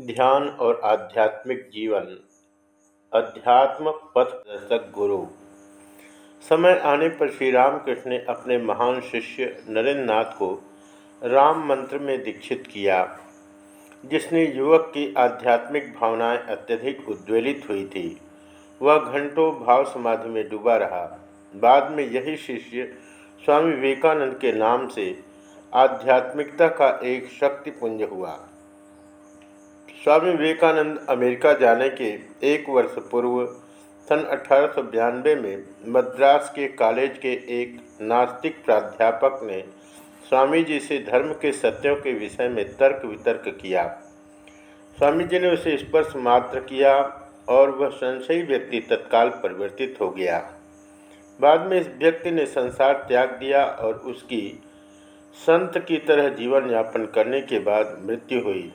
ध्यान और आध्यात्मिक जीवन। अध्यात्म पथ दर्शक गुरु। समय आने पर श्री रामकृष्ण ने अपने महान शिष्य नरेंद्र नाथ को राम मंत्र में दीक्षित किया, जिसने युवक की आध्यात्मिक भावनाएँ अत्यधिक उद्वेलित हुई थी। वह घंटों भाव समाधि में डूबा रहा। बाद में यही शिष्य स्वामी विवेकानंद के नाम से आध्यात्मिकता का एक शक्तिपुंज हुआ। स्वामी विवेकानंद अमेरिका जाने के एक वर्ष पूर्व सन अठारह में मद्रास के कॉलेज के एक नास्तिक प्राध्यापक ने स्वामी जी से धर्म के सत्यों के विषय में तर्क वितर्क किया। स्वामी जी ने उसे स्पर्श मात्र किया और वह संशयी व्यक्ति तत्काल परिवर्तित हो गया। बाद में इस व्यक्ति ने संसार त्याग दिया और उसकी संत की तरह जीवन यापन करने के बाद मृत्यु हुई।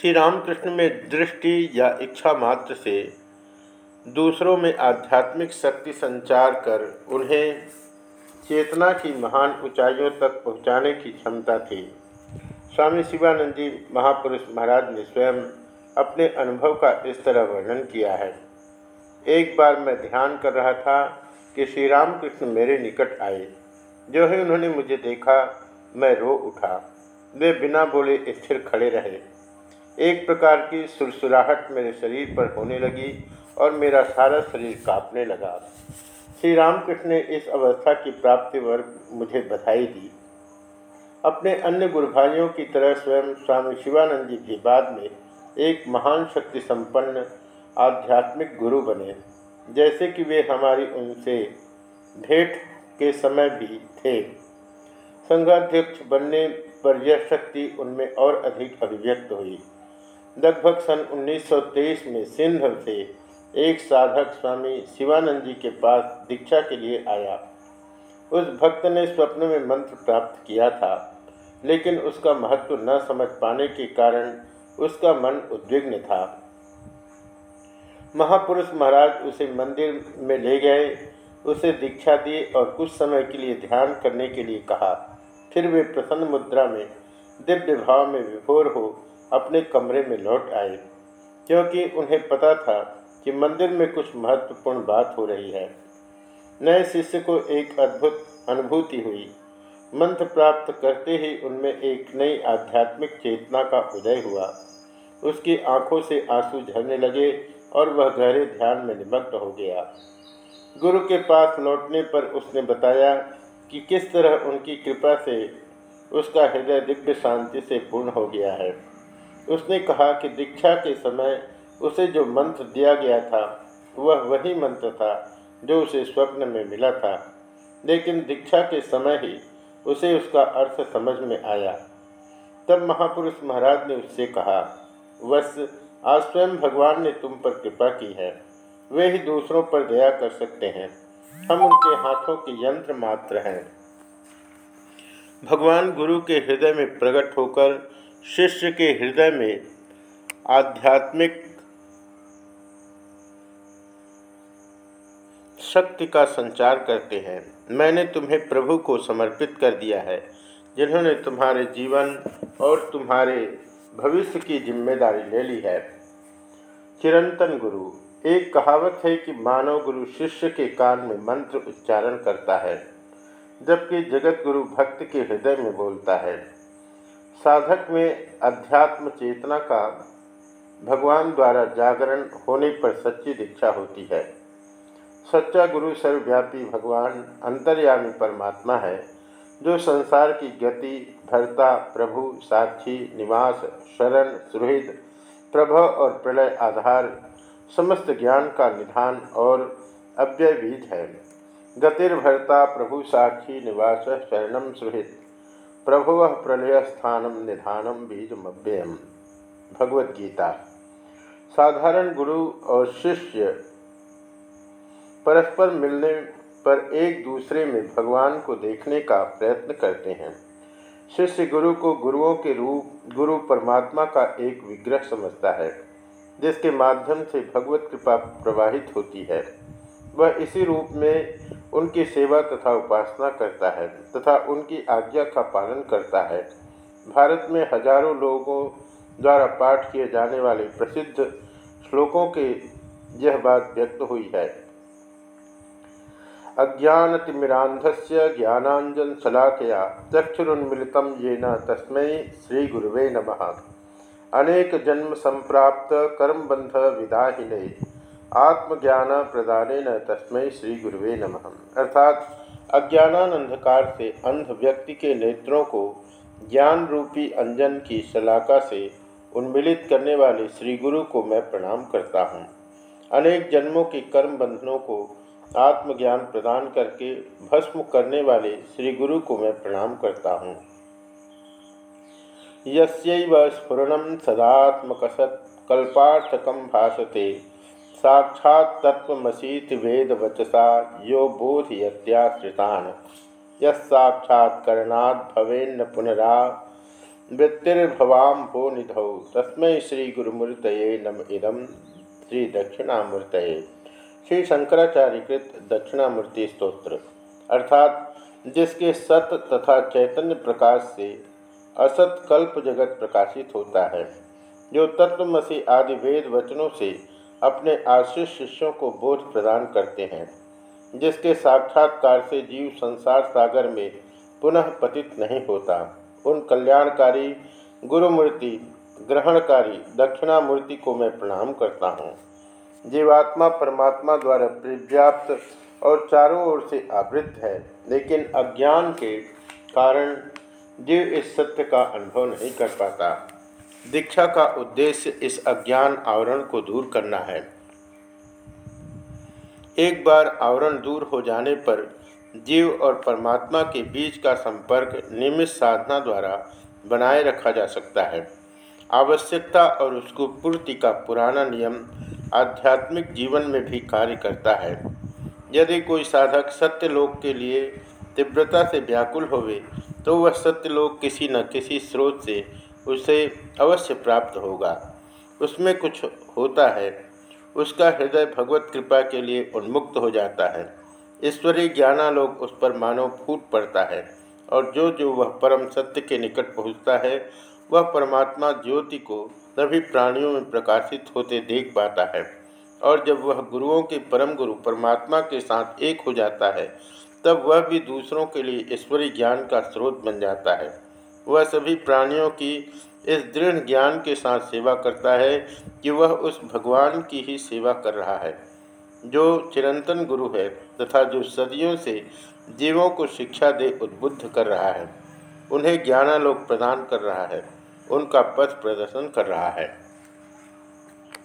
श्री रामकृष्ण में दृष्टि या इच्छा मात्र से दूसरों में आध्यात्मिक शक्ति संचार कर उन्हें चेतना की महान ऊंचाइयों तक पहुँचाने की क्षमता थी। स्वामी शिवानंद जी महापुरुष महाराज ने स्वयं अपने अनुभव का इस तरह वर्णन किया है। एक बार मैं ध्यान कर रहा था कि श्री रामकृष्ण मेरे निकट आए। जो ही उन्होंने मुझे देखा, मैं रो उठा। वे बिना बोले स्थिर खड़े रहे। एक प्रकार की सुरसुराहट मेरे शरीर पर होने लगी और मेरा सारा शरीर कांपने लगा। श्री रामकृष्ण ने इस अवस्था की प्राप्ति वर्ग मुझे बधाई दी। अपने अन्य गुरु भाइयों की तरह स्वयं स्वामी शिवानंद जी भी बाद में एक महान शक्ति संपन्न आध्यात्मिक गुरु बने, जैसे कि वे हमारी उनसे भेंट के समय भी थे। संघाध्यक्ष बनने पर यह शक्ति उनमें और अधिक अभिव्यक्त हुई। लगभग सन 1923 में सिंध से एक साधक स्वामी शिवानंद जी के पास दीक्षा के लिए आया। उस भक्त ने स्वप्न में मंत्र प्राप्त किया था, लेकिन उसका महत्व न समझ पाने के कारण उसका मन उद्विग्न था। महापुरुष महाराज उसे मंदिर में ले गए, उसे दीक्षा दी और कुछ समय के लिए ध्यान करने के लिए कहा। फिर वे प्रसन्न मुद्रा में दिव्य भाव में विभोर हो अपने कमरे में लौट आए, क्योंकि उन्हें पता था कि मंदिर में कुछ महत्वपूर्ण बात हो रही है। नए शिष्य को एक अद्भुत अनुभूति हुई। मंत्र प्राप्त करते ही उनमें एक नई आध्यात्मिक चेतना का उदय हुआ। उसकी आँखों से आँसू झरने लगे और वह गहरे ध्यान में निमग्न हो गया। गुरु के पास लौटने पर उसने बताया कि किस तरह उनकी कृपा से उसका हृदय दिव्य शांति से पूर्ण हो गया है। उसने कहा कि दीक्षा के समय उसे जो मंत्र दिया गया था, वह वही मंत्र था जो उसे स्वप्न में मिला था। लेकिन दीक्षा के समय ही उसे उसका अर्थ समझ में आया। तब महापुरुष महाराज ने उससे कहा वश आज स्वयं भगवान ने तुम पर कृपा की है। वे ही दूसरों पर दया कर सकते हैं। हम उनके हाथों के यंत्र मात्र हैं। भगवान गुरु के हृदय में प्रकट होकर शिष्य के हृदय में आध्यात्मिक शक्ति का संचार करते हैं। मैंने तुम्हें प्रभु को समर्पित कर दिया है, जिन्होंने तुम्हारे जीवन और तुम्हारे भविष्य की ज़िम्मेदारी ले ली है। चिरंतन गुरु, एक कहावत है कि मानव गुरु शिष्य के कान में मंत्र उच्चारण करता है, जबकि जगत गुरु भक्त के हृदय में बोलता है। साधक में अध्यात्म चेतना का भगवान द्वारा जागरण होने पर सच्ची दीक्षा होती है। सच्चा गुरु सर्वव्यापी भगवान अंतर्यामी परमात्मा है, जो संसार की गति भरता प्रभु, साक्षी, निवास, शरण, सुहृद, प्रभव और प्रलय आधार, समस्त ज्ञान का निधान और अव्यय बीज है। गतिर्भरता, प्रभु, साक्षी, निवास, शरणम, सुहृद। प्रभु प्रलय स्थान निधानम बीजमव्ययम। भगवद्गीता। साधारण गुरु और शिष्य परस्पर मिलने पर एक दूसरे में भगवान को देखने का प्रयत्न करते हैं। शिष्य गुरु को गुरुओं के रूप, गुरु परमात्मा का एक विग्रह समझता है, जिसके माध्यम से भगवत कृपा प्रवाहित होती है। वह इसी रूप में उनकी सेवा तथा उपासना करता है, तथा उनकी आज्ञा का पालन करता है। भारत में हज़ारों लोगों द्वारा पाठ किए जाने वाले प्रसिद्ध श्लोकों के यह बात व्यक्त हुई है। अज्ञानतिमिरांधस्य ज्ञानांजन शलाकया चक्षुरुन्मिलित येन तस्मै श्रीगुरुवे नमः। अनेक जन्म संप्राप्त कर्मबंध विदाहिने। आत्मज्ञान प्रदान श्री गुरुवे नमः। अर्थात अज्ञानानंधकार से अंध व्यक्ति के नेत्रों को ज्ञान रूपी अंजन की शलाका से उन्मिलित करने वाले श्री गुरु को मैं प्रणाम करता हूँ। अनेक जन्मों के कर्म बंधनों को आत्मज्ञान प्रदान करके भस्म करने वाले श्री गुरु को मैं प्रणाम करता हूँ। यस्यैव स्फुरणं सदात्मकसत्कल्पार्थकं भाषते साक्षात् तत्वमसीति वेदवचसा यो बोधयत्याश्रितान्। यस्साक्षात्करणात् भवेन्न पुनरा वृत्तिर्भवाम भो निधौ। तस्मै श्री गुरुमूर्त नम इदम श्री दक्षिणामूर्त श्री शंकराचार्य कृत दक्षिणामूर्ति स्त्रोत्र अर्थात जिसके सत तथा चैतन्य प्रकाश से असत कल्प जगत प्रकाशित होता है, जो तत्वमसी आदि वेद वचनों से अपने आश्रित शिष्यों को बोध प्रदान करते हैं, जिसके साक्षात्कार से जीव संसार सागर में पुनः पतित नहीं होता। उन कल्याणकारी, गुरुमूर्ति, ग्रहणकारी, दक्षिणामूर्ति को मैं प्रणाम करता हूँ। जीवात्मा परमात्मा द्वारा पर्याप्त और चारों ओर से आवृत है, लेकिन अज्ञान के कारण जीव इस सत्य का अनुभव नहीं कर पाता। दीक्षा का उद्देश्य इस अज्ञान आवरण को दूर करना है। एक बार आवरण दूर हो जाने पर जीव और परमात्मा के बीच का संपर्क नियमित साधना द्वारा बनाए रखा जा सकता है। आवश्यकता और उसको पूर्ति का पुराना नियम आध्यात्मिक जीवन में भी कार्य करता है। यदि कोई साधक सत्यलोक के लिए तीव्रता से व्याकुल होवे तो वह सत्यलोक किसी न किसी स्रोत से उसे अवश्य प्राप्त होगा। उसमें कुछ होता है, उसका हृदय भगवत कृपा के लिए उन्मुक्त हो जाता है। ईश्वरीय ज्ञानालोक उस पर मानव फूट पड़ता है और जो जो वह परम सत्य के निकट पहुँचता है, वह परमात्मा ज्योति को सभी प्राणियों में प्रकाशित होते देख पाता है। और जब वह गुरुओं के परम गुरु परमात्मा के साथ एक हो जाता है, तब वह भी दूसरों के लिए ईश्वरीय ज्ञान का स्रोत बन जाता है। वह सभी प्राणियों की इस दृढ़ ज्ञान के साथ सेवा करता है कि वह उस भगवान की ही सेवा कर रहा है, जो चिरंतन गुरु है तथा जो सदियों से जीवों को शिक्षा दे उद्बुद्ध कर रहा है। उन्हें ज्ञानालोक प्रदान कर रहा है, उनका पथ प्रदर्शन कर रहा है।